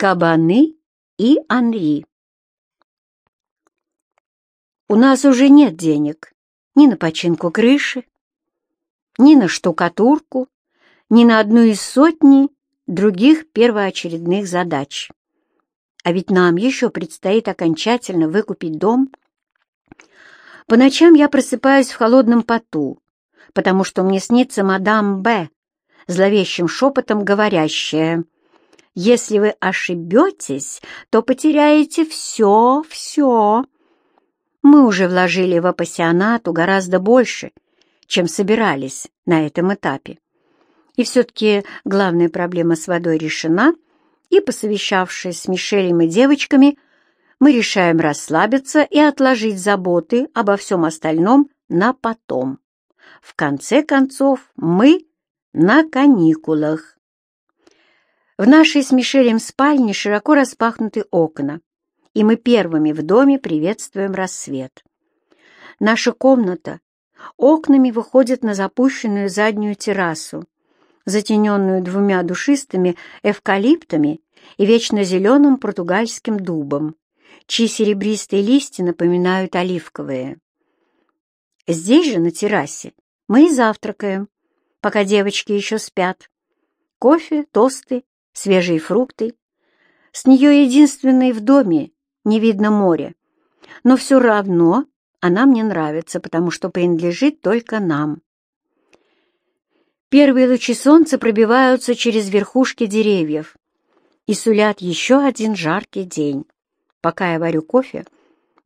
Кабаны и Анри. У нас уже нет денег ни на починку крыши, ни на штукатурку, ни на одну из сотни других первоочередных задач. А ведь нам еще предстоит окончательно выкупить дом. По ночам я просыпаюсь в холодном поту, потому что мне снится мадам Б, зловещим шепотом говорящая — если вы ошибетесь, то потеряете все, все. Мы уже вложили в апассионату гораздо больше, чем собирались на этом этапе. И все-таки главная проблема с водой решена, и, посовещавшись с Мишелем и девочками, мы решаем расслабиться и отложить заботы обо всем остальном на потом. В конце концов, мы на каникулах. В нашей с Мишелем спальне широко распахнуты окна, и мы первыми в доме приветствуем рассвет. Наша комната окнами выходит на запущенную заднюю террасу, затененную двумя душистыми эвкалиптами и вечно зеленым португальским дубом, чьи серебристые листья напоминают оливковые. Здесь же, на террасе, мы и завтракаем, пока девочки еще спят. Кофе, тосты свежие фрукты. С нее единственной в доме не видно моря. Но все равно она мне нравится, потому что принадлежит только нам. Первые лучи солнца пробиваются через верхушки деревьев и сулят еще один жаркий день. Пока я варю кофе,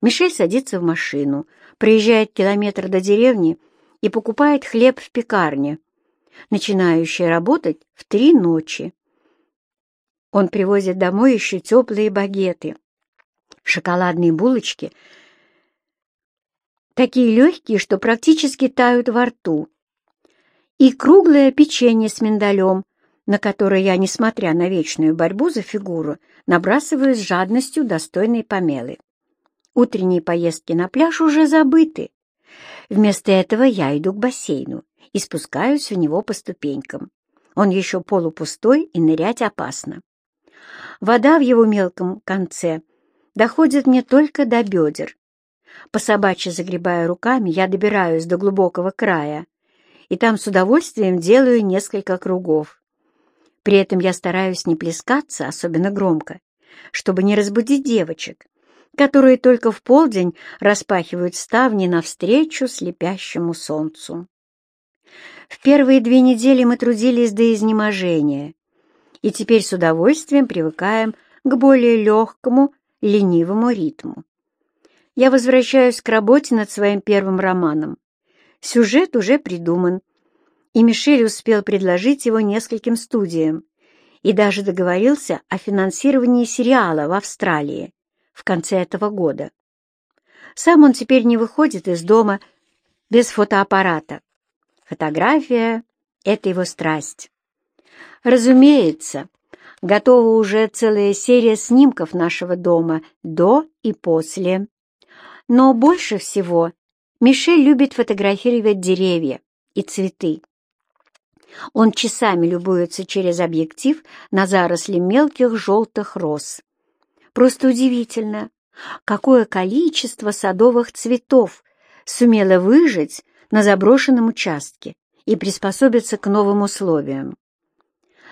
Мишель садится в машину, проезжает километр до деревни и покупает хлеб в пекарне, начинающий работать в три ночи. Он привозит домой еще теплые багеты, шоколадные булочки, такие легкие, что практически тают во рту, и круглое печенье с миндалем, на которое я, несмотря на вечную борьбу за фигуру, набрасываю с жадностью достойной помелы. Утренние поездки на пляж уже забыты. Вместо этого я иду к бассейну и спускаюсь в него по ступенькам. Он еще полупустой и нырять опасно. Вода в его мелком конце доходит мне только до бедер. По собачьи загребая руками, я добираюсь до глубокого края, и там с удовольствием делаю несколько кругов. При этом я стараюсь не плескаться особенно громко, чтобы не разбудить девочек, которые только в полдень распахивают ставни навстречу слепящему солнцу. В первые две недели мы трудились до изнеможения, и теперь с удовольствием привыкаем к более легкому, ленивому ритму. Я возвращаюсь к работе над своим первым романом. Сюжет уже придуман, и Мишель успел предложить его нескольким студиям и даже договорился о финансировании сериала в Австралии в конце этого года. Сам он теперь не выходит из дома без фотоаппарата. Фотография — это его страсть. Разумеется, готова уже целая серия снимков нашего дома до и после. Но больше всего Мишель любит фотографировать деревья и цветы. Он часами любуется через объектив на заросли мелких желтых роз. Просто удивительно, какое количество садовых цветов сумело выжить на заброшенном участке и приспособиться к новым условиям.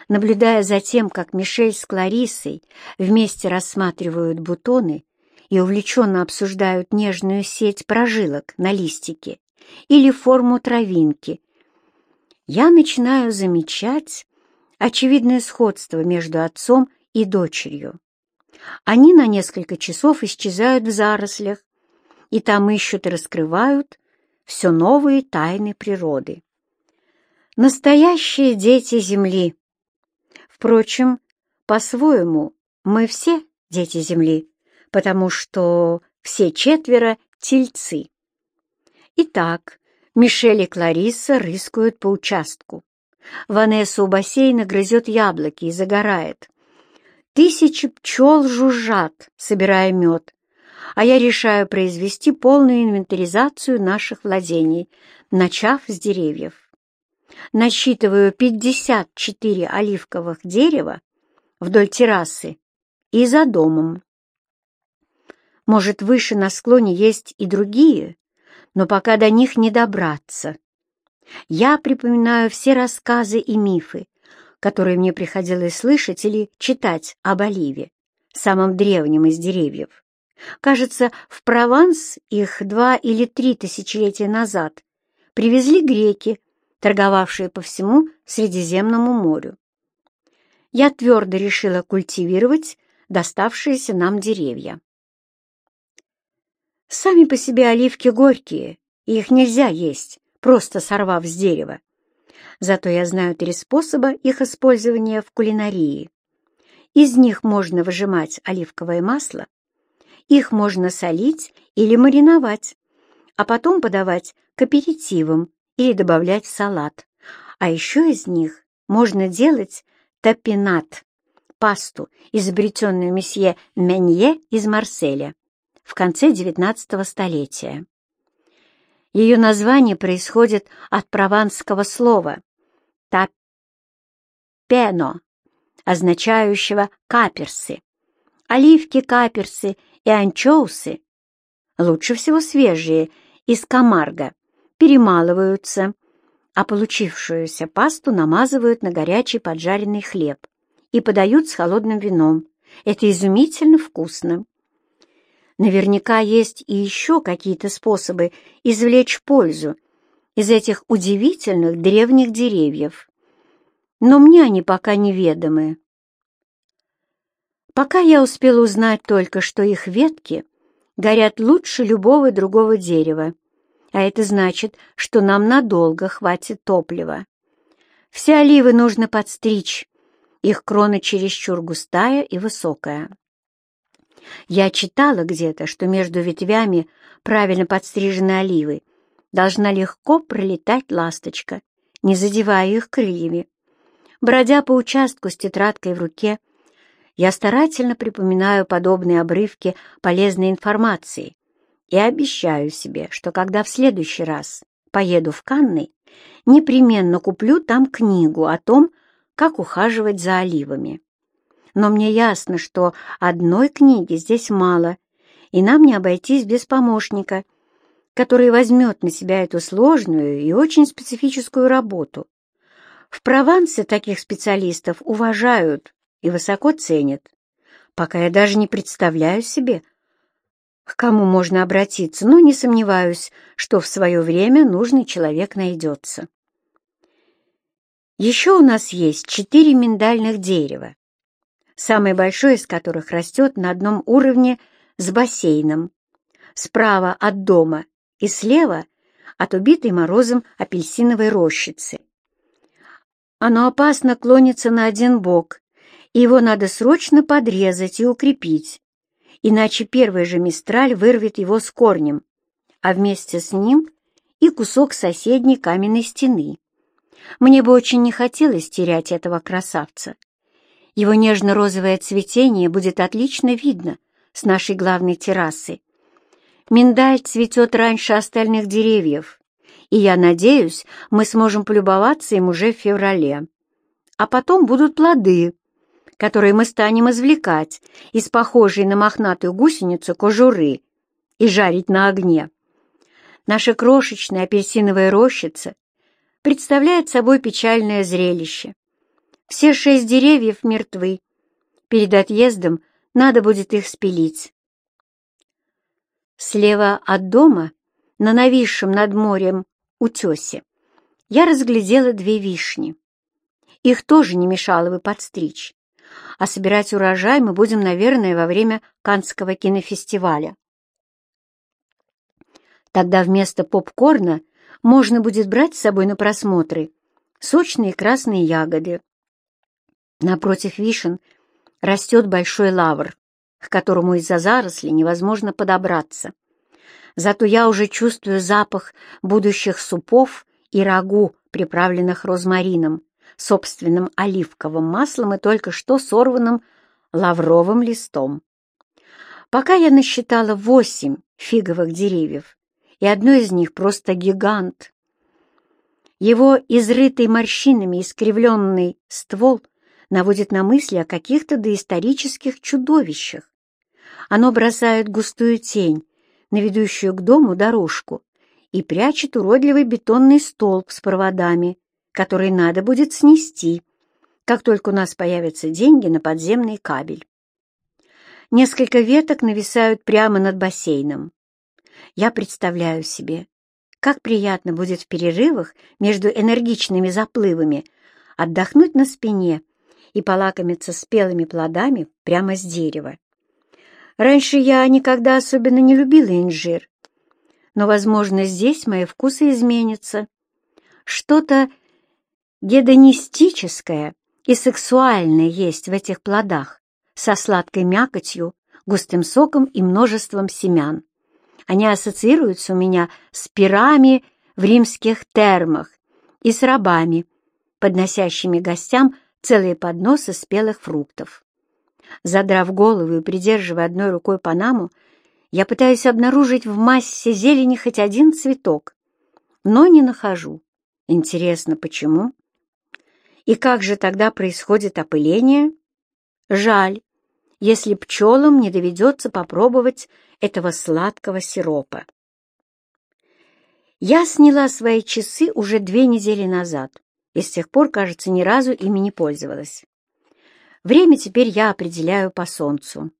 Наблюдая за тем, как Мишель с Клариссой вместе рассматривают бутоны и увлеченно обсуждают нежную сеть прожилок на листике или форму травинки, я начинаю замечать очевидное сходство между отцом и дочерью. Они на несколько часов исчезают в зарослях, и там ищут и раскрывают все новые тайны природы. Настоящие дети Земли — Впрочем, по-своему, мы все дети Земли, потому что все четверо — тельцы. Итак, Мишель и Клариса рыскают по участку. Ванесса у бассейна грызет яблоки и загорает. Тысячи пчел жужжат, собирая мед, а я решаю произвести полную инвентаризацию наших владений, начав с деревьев насчитываю 54 оливковых дерева вдоль террасы и за домом. Может, выше на склоне есть и другие, но пока до них не добраться. Я припоминаю все рассказы и мифы, которые мне приходилось слышать или читать об оливе, самом древнем из деревьев. Кажется, в Прованс их два или три тысячелетия назад привезли греки, торговавшие по всему Средиземному морю. Я твердо решила культивировать доставшиеся нам деревья. Сами по себе оливки горькие, и их нельзя есть, просто сорвав с дерева. Зато я знаю три способа их использования в кулинарии. Из них можно выжимать оливковое масло, их можно солить или мариновать, а потом подавать к аперитивам или добавлять в салат. А еще из них можно делать топинат, пасту, изобретенную месье Менье из Марселя в конце XIX столетия. Ее название происходит от прованского слова «тапено», означающего «каперсы». Оливки, каперсы и анчоусы, лучше всего свежие, из камарга, перемалываются, а получившуюся пасту намазывают на горячий поджаренный хлеб и подают с холодным вином. Это изумительно вкусно. Наверняка есть и еще какие-то способы извлечь пользу из этих удивительных древних деревьев. Но мне они пока неведомы. Пока я успела узнать только, что их ветки горят лучше любого другого дерева, а это значит, что нам надолго хватит топлива. Все оливы нужно подстричь, их крона чересчур густая и высокая. Я читала где-то, что между ветвями правильно подстриженной оливы должна легко пролетать ласточка, не задевая их крыльями. Бродя по участку с тетрадкой в руке, я старательно припоминаю подобные обрывки полезной информации и обещаю себе, что когда в следующий раз поеду в Канны, непременно куплю там книгу о том, как ухаживать за оливами но мне ясно, что одной книги здесь мало, и нам не обойтись без помощника, который возьмет на себя эту сложную и очень специфическую работу. В Провансе таких специалистов уважают и высоко ценят, пока я даже не представляю себе, к кому можно обратиться, но не сомневаюсь, что в свое время нужный человек найдется. Еще у нас есть четыре миндальных дерева, самый большой из которых растет на одном уровне с бассейном, справа от дома и слева от убитой морозом апельсиновой рощицы. Оно опасно клонится на один бок, и его надо срочно подрезать и укрепить, иначе первый же мистраль вырвет его с корнем, а вместе с ним и кусок соседней каменной стены. Мне бы очень не хотелось терять этого красавца. Его нежно-розовое цветение будет отлично видно с нашей главной террасы. Миндаль цветет раньше остальных деревьев, и я надеюсь, мы сможем полюбоваться им уже в феврале. А потом будут плоды, которые мы станем извлекать из похожей на мохнатую гусеницу кожуры и жарить на огне. Наша крошечная апельсиновая рощица представляет собой печальное зрелище. Все шесть деревьев мертвы. Перед отъездом надо будет их спилить. Слева от дома, на нависшем над морем утесе, я разглядела две вишни. Их тоже не мешало бы подстричь. А собирать урожай мы будем, наверное, во время Канского кинофестиваля. Тогда вместо попкорна можно будет брать с собой на просмотры сочные красные ягоды, Напротив вишен растет большой лавр, к которому из-за зарослей невозможно подобраться. Зато я уже чувствую запах будущих супов и рагу, приправленных розмарином, собственным оливковым маслом и только что сорванным лавровым листом. Пока я насчитала восемь фиговых деревьев, и одно из них просто гигант. Его изрытый морщинами искривленный ствол наводит на мысли о каких-то доисторических чудовищах. Оно бросает густую тень на ведущую к дому дорожку и прячет уродливый бетонный столб с проводами, который надо будет снести, как только у нас появятся деньги на подземный кабель. Несколько веток нависают прямо над бассейном. Я представляю себе, как приятно будет в перерывах между энергичными заплывами отдохнуть на спине и полакомиться спелыми плодами прямо с дерева. Раньше я никогда особенно не любила инжир, но, возможно, здесь мои вкусы изменятся. Что-то гедонистическое и сексуальное есть в этих плодах, со сладкой мякотью, густым соком и множеством семян. Они ассоциируются у меня с пирами в римских термах и с рабами, подносящими гостям целые подносы спелых фруктов. Задрав голову и придерживая одной рукой панаму, я пытаюсь обнаружить в массе зелени хоть один цветок, но не нахожу. Интересно, почему? И как же тогда происходит опыление? Жаль, если пчелам не доведется попробовать этого сладкого сиропа. Я сняла свои часы уже две недели назад и с тех пор, кажется, ни разу ими не пользовалась. Время теперь я определяю по солнцу.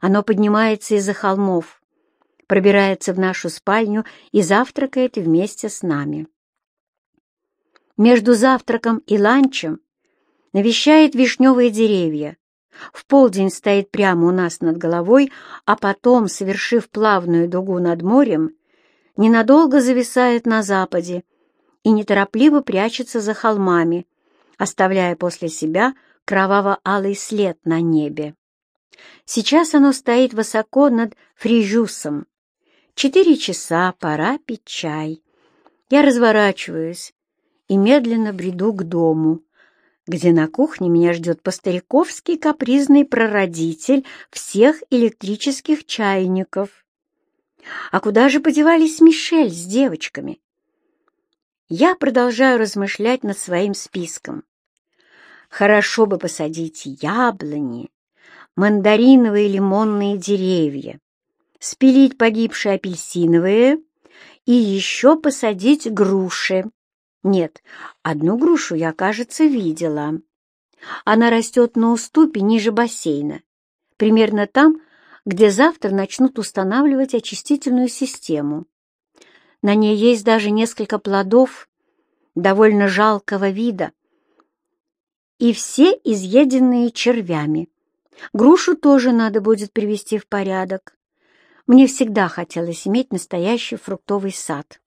Оно поднимается из-за холмов, пробирается в нашу спальню и завтракает вместе с нами. Между завтраком и ланчем навещает вишневые деревья, в полдень стоит прямо у нас над головой, а потом, совершив плавную дугу над морем, ненадолго зависает на западе и неторопливо прячется за холмами, оставляя после себя кроваво-алый след на небе. Сейчас оно стоит высоко над Фрижусом. Четыре часа, пора пить чай. Я разворачиваюсь и медленно бреду к дому где на кухне меня ждет по-стариковски капризный прародитель всех электрических чайников. А куда же подевались Мишель с девочками? Я продолжаю размышлять над своим списком. Хорошо бы посадить яблони, мандариновые и лимонные деревья, спилить погибшие апельсиновые и еще посадить груши. Нет, одну грушу я, кажется, видела. Она растет на уступе ниже бассейна, примерно там, где завтра начнут устанавливать очистительную систему. На ней есть даже несколько плодов довольно жалкого вида, и все изъеденные червями. Грушу тоже надо будет привести в порядок. Мне всегда хотелось иметь настоящий фруктовый сад.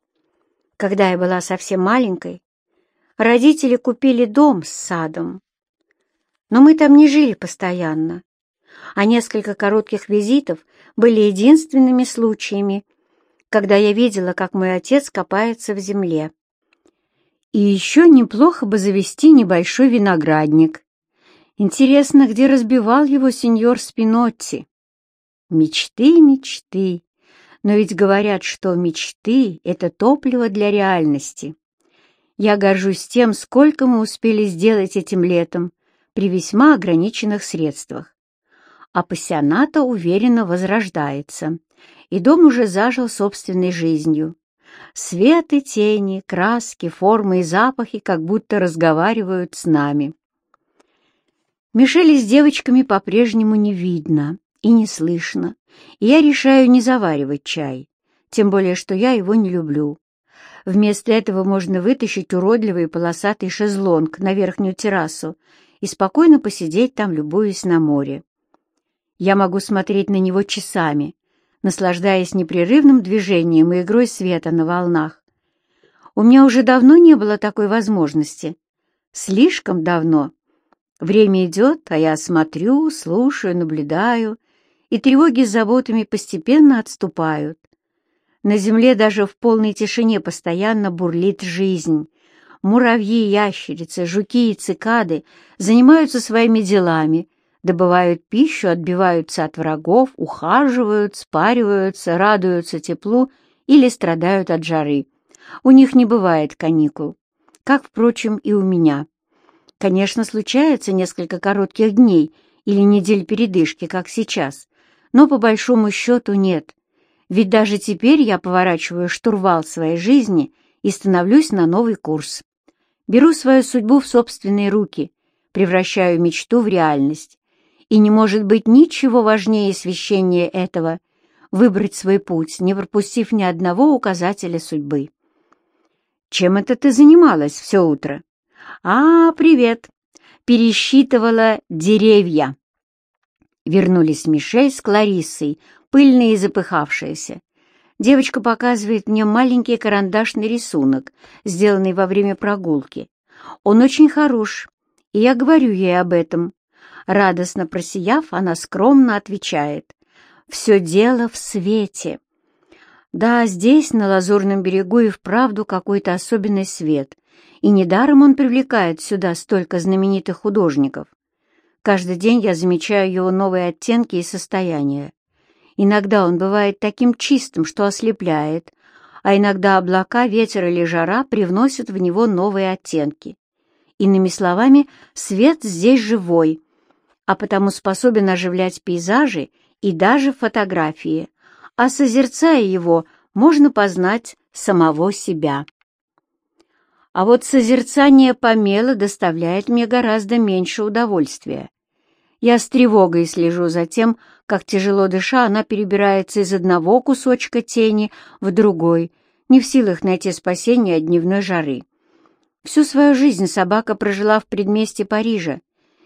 Когда я была совсем маленькой, родители купили дом с садом. Но мы там не жили постоянно, а несколько коротких визитов были единственными случаями, когда я видела, как мой отец копается в земле. И еще неплохо бы завести небольшой виноградник. Интересно, где разбивал его сеньор Спинотти? Мечты, мечты. Но ведь говорят, что мечты — это топливо для реальности. Я горжусь тем, сколько мы успели сделать этим летом при весьма ограниченных средствах. А пассионата уверенно возрождается, и дом уже зажил собственной жизнью. Свет и тени, краски, формы и запахи как будто разговаривают с нами. Мишели с девочками по-прежнему не видно и не слышно, я решаю не заваривать чай, тем более что я его не люблю. Вместо этого можно вытащить уродливый полосатый шезлонг на верхнюю террасу и спокойно посидеть там, любуясь на море. Я могу смотреть на него часами, наслаждаясь непрерывным движением и игрой света на волнах. У меня уже давно не было такой возможности. Слишком давно. Время идет, а я смотрю, слушаю, наблюдаю — и тревоги с заботами постепенно отступают. На земле даже в полной тишине постоянно бурлит жизнь. Муравьи, ящерицы, жуки и цикады занимаются своими делами, добывают пищу, отбиваются от врагов, ухаживают, спариваются, радуются теплу или страдают от жары. У них не бывает каникул, как, впрочем, и у меня. Конечно, случается несколько коротких дней или недель передышки, как сейчас, но по большому счету нет, ведь даже теперь я поворачиваю штурвал своей жизни и становлюсь на новый курс. Беру свою судьбу в собственные руки, превращаю мечту в реальность. И не может быть ничего важнее священия этого — выбрать свой путь, не пропустив ни одного указателя судьбы. «Чем это ты занималась все утро?» «А, привет!» Пересчитывала деревья. Вернулись Мишель с Клариссой, пыльные и запыхавшиеся. Девочка показывает мне маленький карандашный рисунок, сделанный во время прогулки. Он очень хорош, и я говорю ей об этом. Радостно просияв, она скромно отвечает. «Все дело в свете». Да, здесь, на Лазурном берегу, и вправду какой-то особенный свет, и недаром он привлекает сюда столько знаменитых художников. Каждый день я замечаю его новые оттенки и состояния. Иногда он бывает таким чистым, что ослепляет, а иногда облака, ветер или жара привносят в него новые оттенки. Иными словами, свет здесь живой, а потому способен оживлять пейзажи и даже фотографии, а созерцая его, можно познать самого себя. А вот созерцание помела доставляет мне гораздо меньше удовольствия. Я с тревогой слежу за тем, как тяжело дыша она перебирается из одного кусочка тени в другой, не в силах найти спасение от дневной жары. Всю свою жизнь собака прожила в предместе Парижа,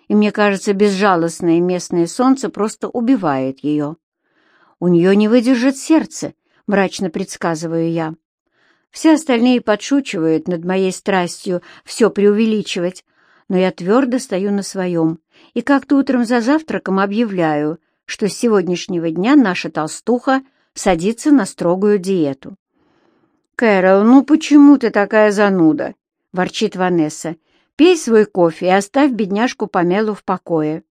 и мне кажется, безжалостное местное солнце просто убивает ее. У нее не выдержит сердце, мрачно предсказываю я. Все остальные подшучивают над моей страстью все преувеличивать, но я твердо стою на своем и как-то утром за завтраком объявляю, что с сегодняшнего дня наша толстуха садится на строгую диету. «Кэрол, ну почему ты такая зануда?» — ворчит Ванесса. «Пей свой кофе и оставь бедняжку Памелу в покое».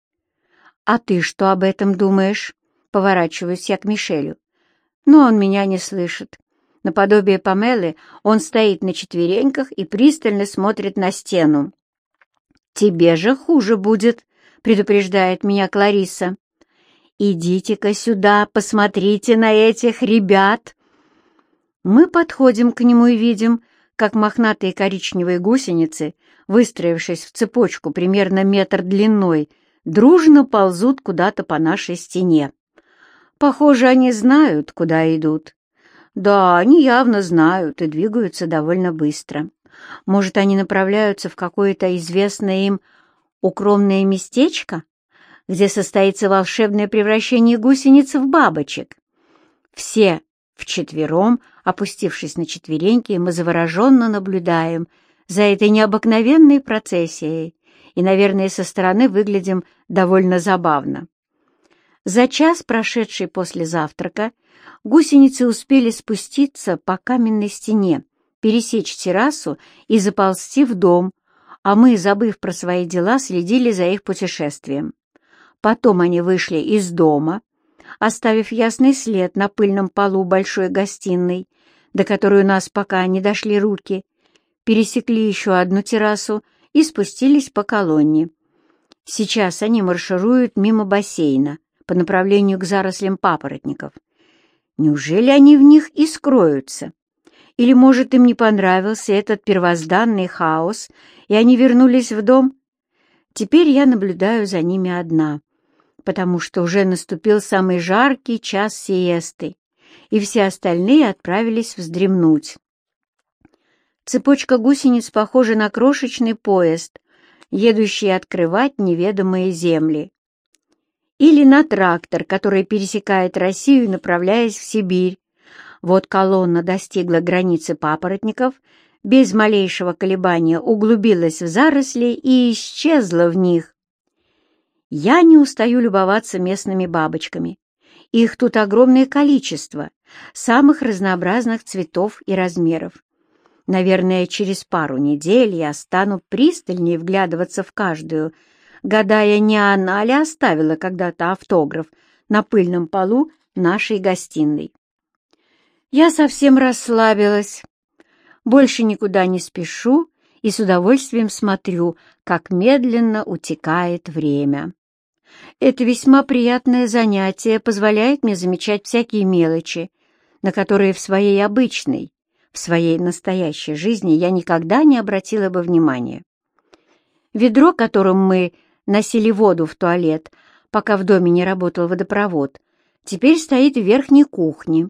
«А ты что об этом думаешь?» — поворачиваюсь я к Мишелю. Но он меня не слышит. Наподобие Памелы он стоит на четвереньках и пристально смотрит на стену. «Тебе же хуже будет», — предупреждает меня Клариса. «Идите-ка сюда, посмотрите на этих ребят!» Мы подходим к нему и видим, как мохнатые коричневые гусеницы, выстроившись в цепочку примерно метр длиной, дружно ползут куда-то по нашей стене. Похоже, они знают, куда идут. Да, они явно знают и двигаются довольно быстро. Может, они направляются в какое-то известное им укромное местечко, где состоится волшебное превращение гусениц в бабочек. Все вчетвером, опустившись на четвереньки, мы завороженно наблюдаем за этой необыкновенной процессией и, наверное, со стороны выглядим довольно забавно. За час, прошедший после завтрака, гусеницы успели спуститься по каменной стене, пересечь террасу и заползти в дом, а мы, забыв про свои дела, следили за их путешествием. Потом они вышли из дома, оставив ясный след на пыльном полу большой гостиной, до которой у нас пока не дошли руки, пересекли еще одну террасу и спустились по колонне. Сейчас они маршируют мимо бассейна по направлению к зарослям папоротников. Неужели они в них и скроются? Или, может, им не понравился этот первозданный хаос, и они вернулись в дом? Теперь я наблюдаю за ними одна, потому что уже наступил самый жаркий час сиесты, и все остальные отправились вздремнуть. Цепочка гусениц похожа на крошечный поезд, едущий открывать неведомые земли. Или на трактор, который пересекает Россию, направляясь в Сибирь, вот колонна достигла границы папоротников, без малейшего колебания углубилась в заросли и исчезла в них. Я не устаю любоваться местными бабочками. Их тут огромное количество, самых разнообразных цветов и размеров. Наверное, через пару недель я стану пристальнее вглядываться в каждую, гадая, не она ли оставила когда-то автограф на пыльном полу нашей гостиной. Я совсем расслабилась. Больше никуда не спешу и с удовольствием смотрю, как медленно утекает время. Это весьма приятное занятие позволяет мне замечать всякие мелочи, на которые в своей обычной, в своей настоящей жизни я никогда не обратила бы внимания. Ведро, которым мы носили воду в туалет, пока в доме не работал водопровод, теперь стоит в верхней кухне.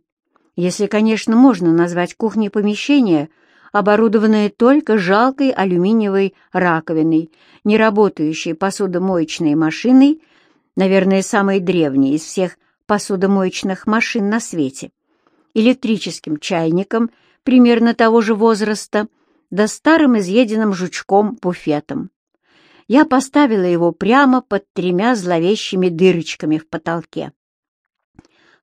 Если, конечно, можно назвать кухней помещение, оборудованное только жалкой алюминиевой раковиной, не работающей посудомоечной машиной, наверное, самой древней из всех посудомоечных машин на свете, электрическим чайником примерно того же возраста, да старым изъеденным жучком-буфетом. Я поставила его прямо под тремя зловещими дырочками в потолке.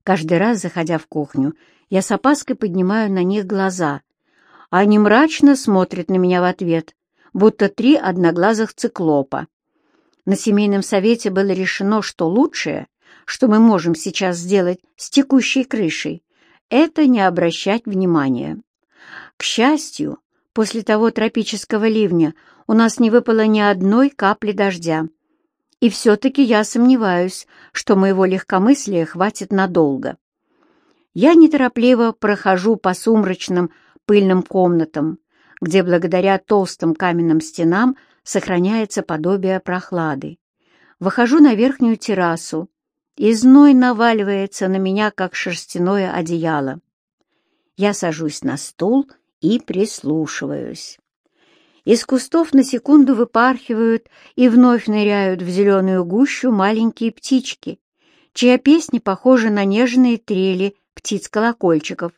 Каждый раз, заходя в кухню, я с опаской поднимаю на них глаза. Они мрачно смотрят на меня в ответ, будто три одноглазых циклопа. На семейном совете было решено, что лучшее, что мы можем сейчас сделать с текущей крышей, это не обращать внимания. К счастью, после того тропического ливня у нас не выпало ни одной капли дождя. И все-таки я сомневаюсь, что моего легкомыслия хватит надолго. Я неторопливо прохожу по сумрачным пыльным комнатам, где благодаря толстым каменным стенам сохраняется подобие прохлады. Выхожу на верхнюю террасу, и зной наваливается на меня, как шерстяное одеяло. Я сажусь на стул и прислушиваюсь. Из кустов на секунду выпархивают и вновь ныряют в зеленую гущу маленькие птички, чья песня похожа на нежные трели птиц-колокольчиков.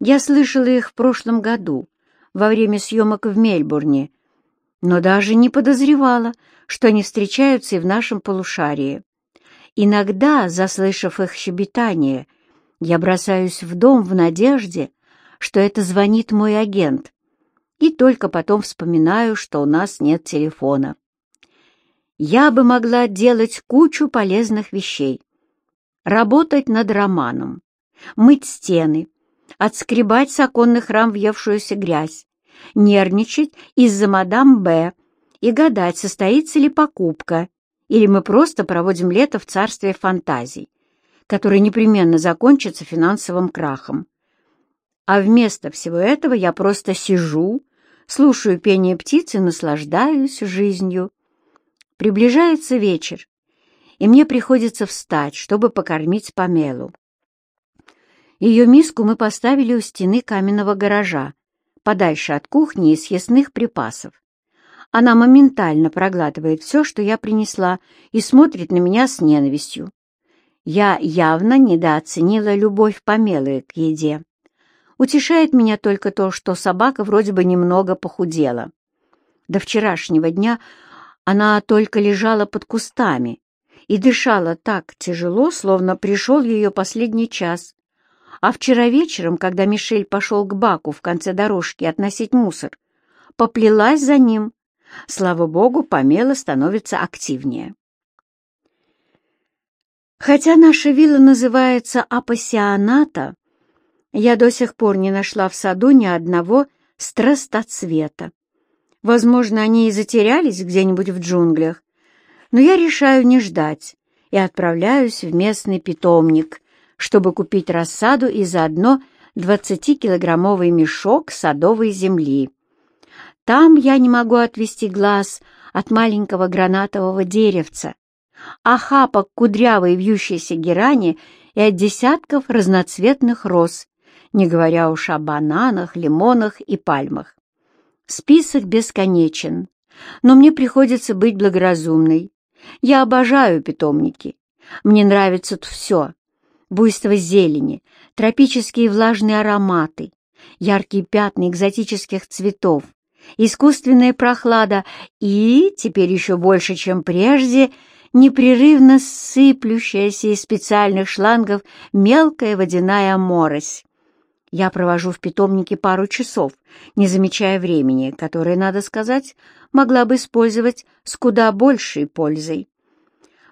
Я слышала их в прошлом году, во время съемок в Мельбурне, но даже не подозревала, что они встречаются и в нашем полушарии. Иногда, заслышав их щебетание, я бросаюсь в дом в надежде, что это звонит мой агент, и только потом вспоминаю, что у нас нет телефона. Я бы могла делать кучу полезных вещей. Работать над романом, мыть стены, отскребать с оконных рам въевшуюся грязь, нервничать из-за мадам Б и гадать, состоится ли покупка, или мы просто проводим лето в царстве фантазий, которое непременно закончится финансовым крахом. А вместо всего этого я просто сижу, слушаю пение птиц и наслаждаюсь жизнью. Приближается вечер, и мне приходится встать, чтобы покормить Памелу. Ее миску мы поставили у стены каменного гаража, подальше от кухни и съестных припасов. Она моментально проглатывает все, что я принесла, и смотрит на меня с ненавистью. Я явно недооценила любовь Памелы к еде. Утешает меня только то, что собака вроде бы немного похудела. До вчерашнего дня она только лежала под кустами и дышала так тяжело, словно пришел ее последний час. А вчера вечером, когда Мишель пошел к баку в конце дорожки относить мусор, поплелась за ним. Слава богу, Памела становится активнее. Хотя наша вилла называется Апассионата, я до сих пор не нашла в саду ни одного страстоцвета. Возможно, они и затерялись где-нибудь в джунглях, но я решаю не ждать и отправляюсь в местный питомник, чтобы купить рассаду и заодно 20-килограммовый мешок садовой земли. Там я не могу отвести глаз от маленького гранатового деревца, охапок кудрявой вьющейся герани и от десятков разноцветных роз, не говоря уж о бананах, лимонах и пальмах. Список бесконечен, но мне приходится быть благоразумной. Я обожаю питомники. Мне нравится все. Буйство зелени, тропические влажные ароматы, яркие пятна экзотических цветов, искусственная прохлада и, теперь еще больше, чем прежде, непрерывно сыплющаяся из специальных шлангов мелкая водяная морось. Я провожу в питомнике пару часов, не замечая времени, которое, надо сказать, могла бы использовать с куда большей пользой.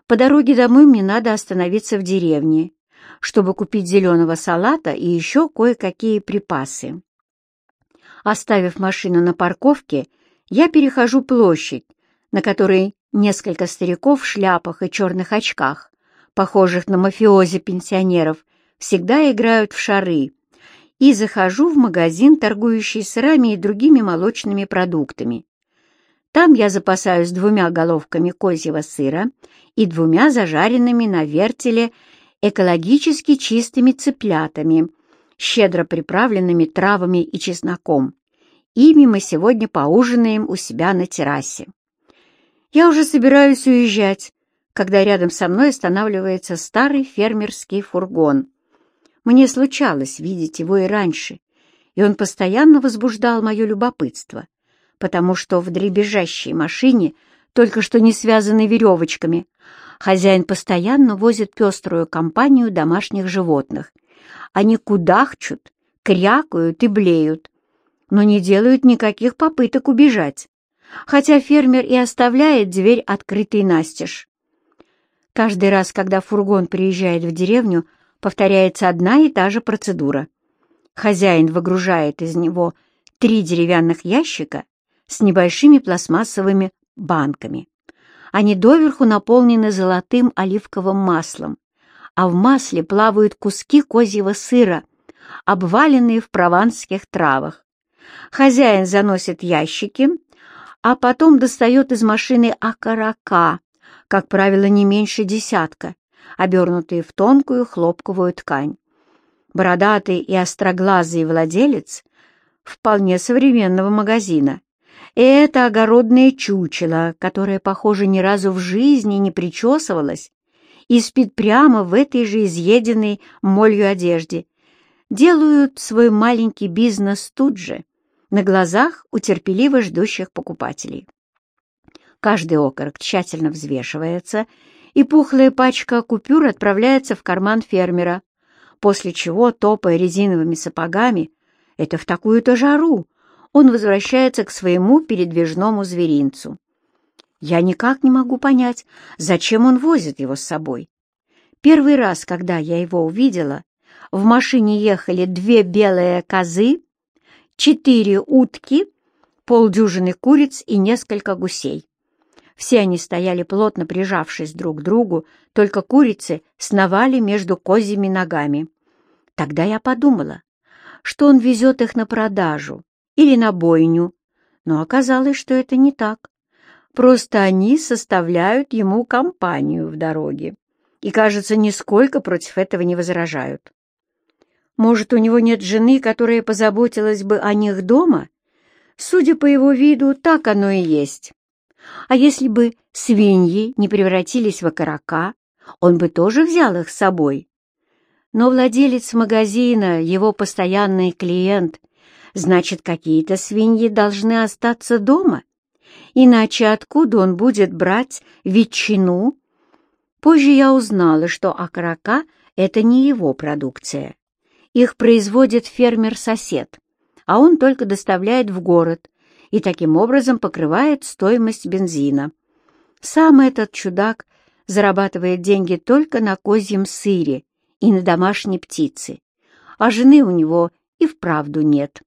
По дороге домой мне надо остановиться в деревне, чтобы купить зеленого салата и еще кое-какие припасы. Оставив машину на парковке, Я перехожу площадь, на которой несколько стариков в шляпах и черных очках, похожих на мафиози-пенсионеров, всегда играют в шары, и захожу в магазин, торгующий сырами и другими молочными продуктами. Там я запасаюсь двумя головками козьего сыра и двумя зажаренными на вертеле экологически чистыми цыплятами, щедро приправленными травами и чесноком. Ими мы сегодня поужинаем у себя на террасе. Я уже собираюсь уезжать, когда рядом со мной останавливается старый фермерский фургон. Мне случалось видеть его и раньше, и он постоянно возбуждал мое любопытство, потому что в дребезжащей машине, только что не связанной веревочками, хозяин постоянно возит пеструю компанию домашних животных. Они кудахчут, крякают и блеют, но не делают никаких попыток убежать, хотя фермер и оставляет дверь открытой настежь. Каждый раз, когда фургон приезжает в деревню, повторяется одна и та же процедура. Хозяин выгружает из него три деревянных ящика с небольшими пластмассовыми банками. Они доверху наполнены золотым оливковым маслом, а в масле плавают куски козьего сыра, обваленные в прованских травах. Хозяин заносит ящики, а потом достает из машины окорока, как правило, не меньше десятка, обернутые в тонкую хлопковую ткань. Бородатый и остроглазый владелец вполне современного магазина. И это огородное чучело, которое, похоже, ни разу в жизни не причесывалось и спит прямо в этой же изъеденной молью одежде, делают свой маленький бизнес тут же, на глазах у терпеливо ждущих покупателей. Каждый окорок тщательно взвешивается, и пухлая пачка купюр отправляется в карман фермера, после чего, топая резиновыми сапогами, это в такую-то жару, он возвращается к своему передвижному зверинцу. Я никак не могу понять, зачем он возит его с собой. Первый раз, когда я его увидела, в машине ехали две белые козы, четыре утки, полдюжины куриц и несколько гусей. Все они стояли плотно прижавшись друг к другу, только курицы сновали между козьими ногами. Тогда я подумала, что он везет их на продажу или на бойню, но оказалось, что это не так. Просто они составляют ему компанию в дороге и, кажется, нисколько против этого не возражают. Может, у него нет жены, которая позаботилась бы о них дома? Судя по его виду, так оно и есть. А если бы свиньи не превратились в окорока, он бы тоже взял их с собой. Но владелец магазина, его постоянный клиент, значит, какие-то свиньи должны остаться дома. Иначе откуда он будет брать ветчину? Позже я узнала, что окорока — это не его продукция. Их производит фермер-сосед, а он только доставляет в город и таким образом покрывает стоимость бензина. Сам этот чудак зарабатывает деньги только на козьем сыре и на домашней птице, а жены у него и вправду нет.